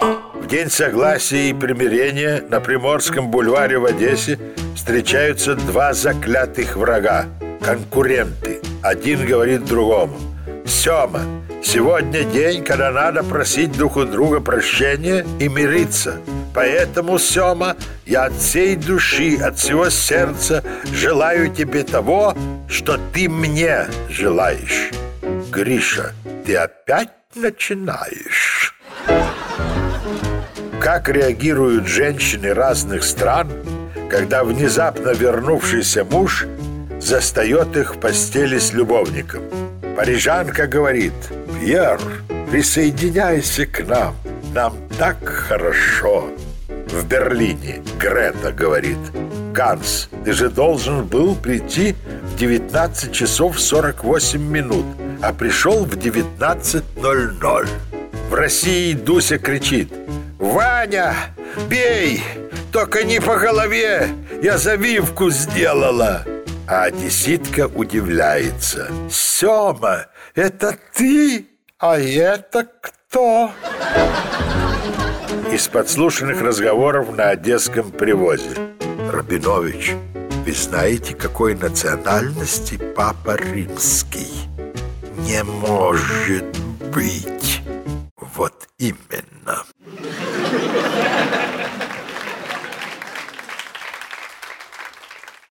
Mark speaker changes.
Speaker 1: В день согласия и примирения на Приморском бульваре в Одессе встречаются два заклятых врага, конкуренты. Один говорит другому. Сема, сегодня день, когда надо просить друг у друга прощения и мириться. Поэтому, Сема, я от всей души, от всего сердца желаю тебе того, что ты мне желаешь. Гриша, ты опять начинаешь. Как реагируют женщины разных стран, когда внезапно вернувшийся муж застает их в постели с любовником? Парижанка говорит, Пьер, присоединяйся к нам, нам так хорошо. В Берлине Грета говорит, Ганс, ты же должен был прийти в 19 часов 48 минут, а пришел в 19.00. В России Дуся кричит, Ваня, бей, только не по голове, я завивку сделала. А одесситка удивляется. Сема, это ты? А это кто? Из подслушанных разговоров на одесском привозе. Рабинович, вы знаете, какой национальности папа римский? Не может быть. Вот именно.